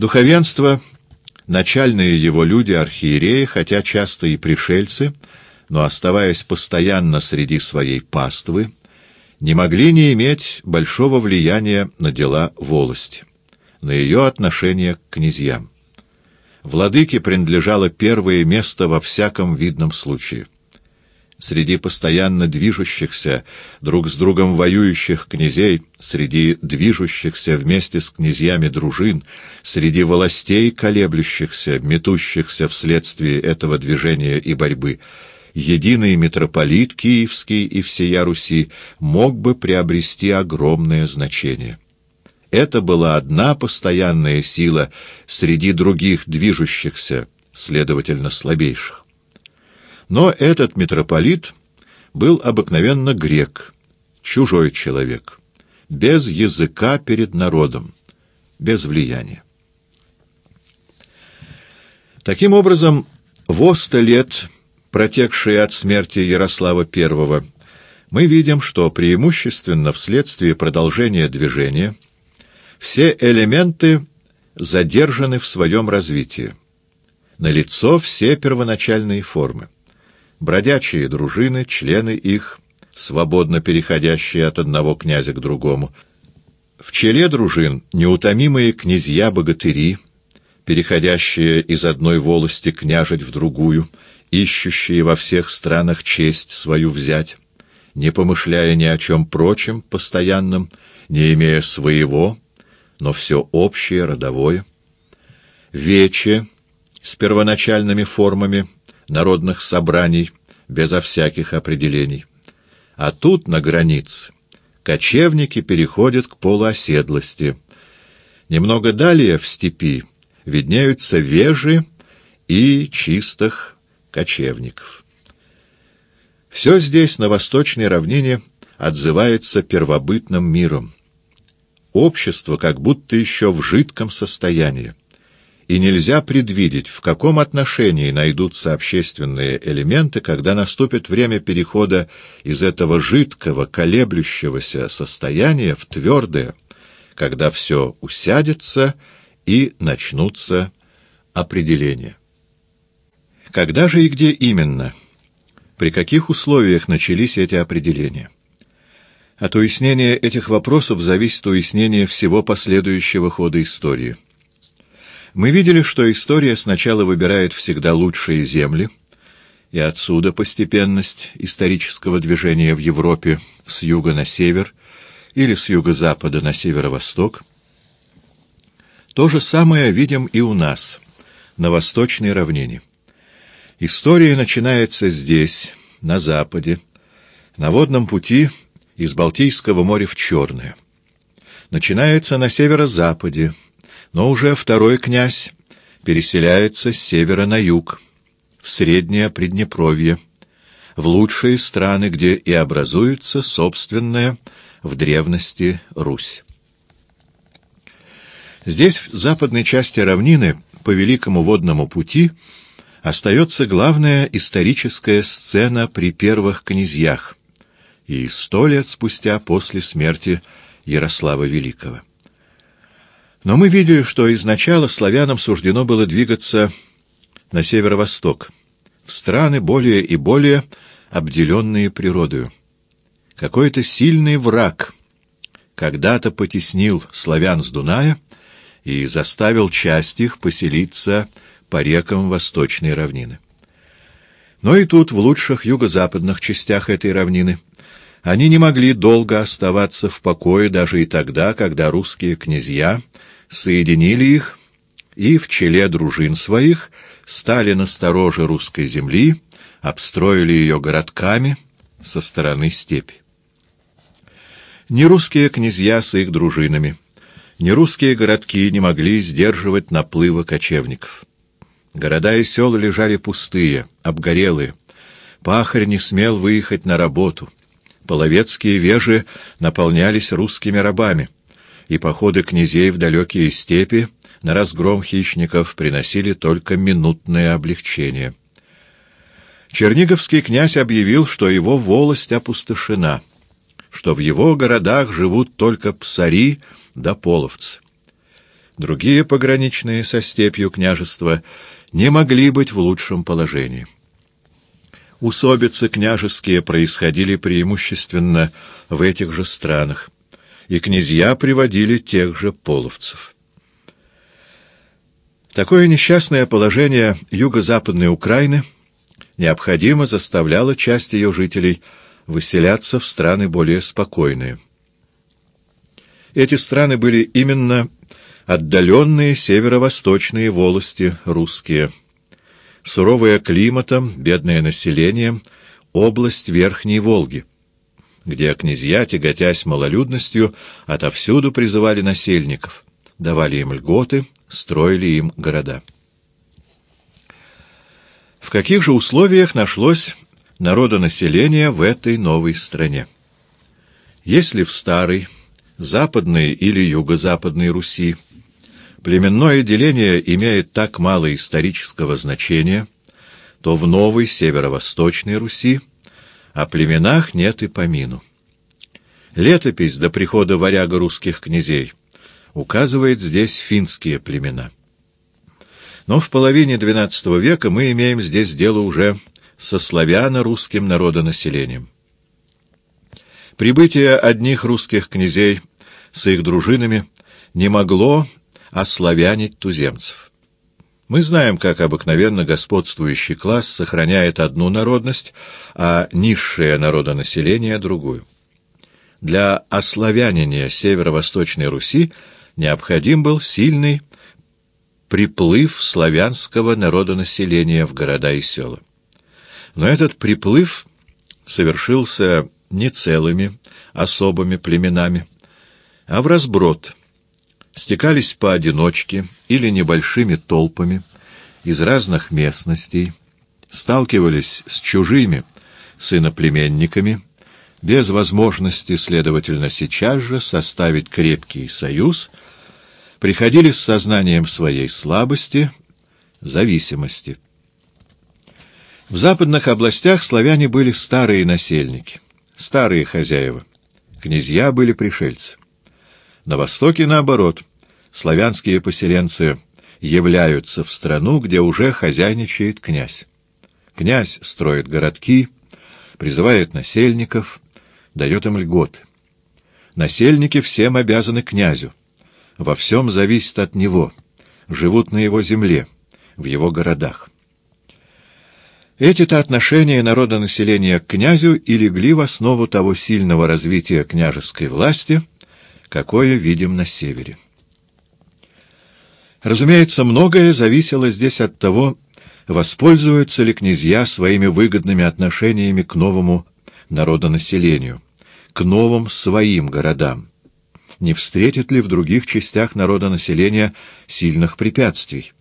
Духовенство, начальные его люди, архиереи, хотя часто и пришельцы, но оставаясь постоянно среди своей паствы, не могли не иметь большого влияния на дела волости, на ее отношение к князьям. Владыке принадлежало первое место во всяком видном случае среди постоянно движущихся, друг с другом воюющих князей, среди движущихся вместе с князьями дружин, среди властей, колеблющихся, метущихся вследствие этого движения и борьбы, единый митрополит Киевский и всея Руси мог бы приобрести огромное значение. Это была одна постоянная сила среди других движущихся, следовательно, слабейших. Но этот митрополит был обыкновенно грек, чужой человек, без языка перед народом, без влияния. Таким образом, в сто лет, протекшие от смерти Ярослава I, мы видим, что преимущественно вследствие продолжения движения все элементы задержаны в своем развитии. Налицо все первоначальные формы бродячие дружины, члены их, свободно переходящие от одного князя к другому. В челе дружин неутомимые князья-богатыри, переходящие из одной волости княжить в другую, ищущие во всех странах честь свою взять, не помышляя ни о чем прочем, постоянном, не имея своего, но все общее, родовое. Вече с первоначальными формами — народных собраний безо всяких определений. А тут, на границе, кочевники переходят к полуоседлости. Немного далее, в степи, виднеются вежи и чистых кочевников. Все здесь, на восточной равнине, отзывается первобытным миром. Общество как будто еще в жидком состоянии и нельзя предвидеть, в каком отношении найдутся общественные элементы, когда наступит время перехода из этого жидкого, колеблющегося состояния в твердое, когда все усядется и начнутся определения. Когда же и где именно? При каких условиях начались эти определения? От уяснения этих вопросов зависит уяснение всего последующего хода истории. Мы видели, что история сначала выбирает всегда лучшие земли, и отсюда постепенность исторического движения в Европе с юга на север или с юго-запада на северо-восток. То же самое видим и у нас, на восточной равнине. История начинается здесь, на западе, на водном пути из Балтийского моря в Черное. Начинается на северо-западе, но уже второй князь переселяется с севера на юг, в Среднее Приднепровье, в лучшие страны, где и образуется собственная в древности Русь. Здесь, в западной части равнины, по Великому водному пути, остается главная историческая сцена при первых князьях и сто лет спустя после смерти Ярослава Великого. Но мы видели, что изначально славянам суждено было двигаться на северо-восток, в страны более и более обделенные природою. Какой-то сильный враг когда-то потеснил славян с Дуная и заставил часть их поселиться по рекам восточной равнины. Но и тут, в лучших юго-западных частях этой равнины, они не могли долго оставаться в покое даже и тогда, когда русские князья соединили их и в челе дружин своих стали на стороже русской земли, обстроили ее городками со стороны степи. Ни русские князья с их дружинами, ни русские городки не могли сдерживать наплыва кочевников. Города и села лежали пустые, обгорелые. Пахарь не смел выехать на работу. Половецкие вежи наполнялись русскими рабами — и походы князей в далекие степи на разгром хищников приносили только минутное облегчение. Черниговский князь объявил, что его волость опустошена, что в его городах живут только псари да половцы. Другие пограничные со степью княжества не могли быть в лучшем положении. Усобицы княжеские происходили преимущественно в этих же странах, и князья приводили тех же половцев. Такое несчастное положение юго-западной Украины необходимо заставляло часть ее жителей выселяться в страны более спокойные. Эти страны были именно отдаленные северо-восточные волости русские. Суровое климатом, бедное население, область Верхней Волги, где князья, тяготясь малолюдностью, отовсюду призывали насельников, давали им льготы, строили им города. В каких же условиях нашлось народонаселение в этой новой стране? Если в старой, западной или юго-западной Руси племенное деление имеет так мало исторического значения, то в новой северо-восточной Руси о племенах нет и помину. Летопись до прихода варяга русских князей указывает здесь финские племена. Но в половине XII века мы имеем здесь дело уже со славяно-русским народонаселением. Прибытие одних русских князей с их дружинами не могло ославянить туземцев. Мы знаем, как обыкновенно господствующий класс сохраняет одну народность, а низшее народонаселение — другую. Для ославянения северо-восточной Руси необходим был сильный приплыв славянского народонаселения в города и села. Но этот приплыв совершился не целыми особыми племенами, а в разброд. Стекались поодиночке или небольшими толпами из разных местностей, сталкивались с чужими, с иноплеменниками, без возможности, следовательно, сейчас же составить крепкий союз — приходили с сознанием своей слабости, зависимости. В западных областях славяне были старые насельники, старые хозяева. Князья были пришельцы. На востоке, наоборот, славянские поселенцы являются в страну, где уже хозяйничает князь. Князь строит городки, призывает насельников, дает им льготы. Насельники всем обязаны князю во всем зависит от него, живут на его земле, в его городах. Эти-то отношения народонаселения к князю и легли в основу того сильного развития княжеской власти, какое видим на севере. Разумеется, многое зависело здесь от того, воспользуются ли князья своими выгодными отношениями к новому народонаселению, к новым своим городам, не встретит ли в других частях народонаселения сильных препятствий.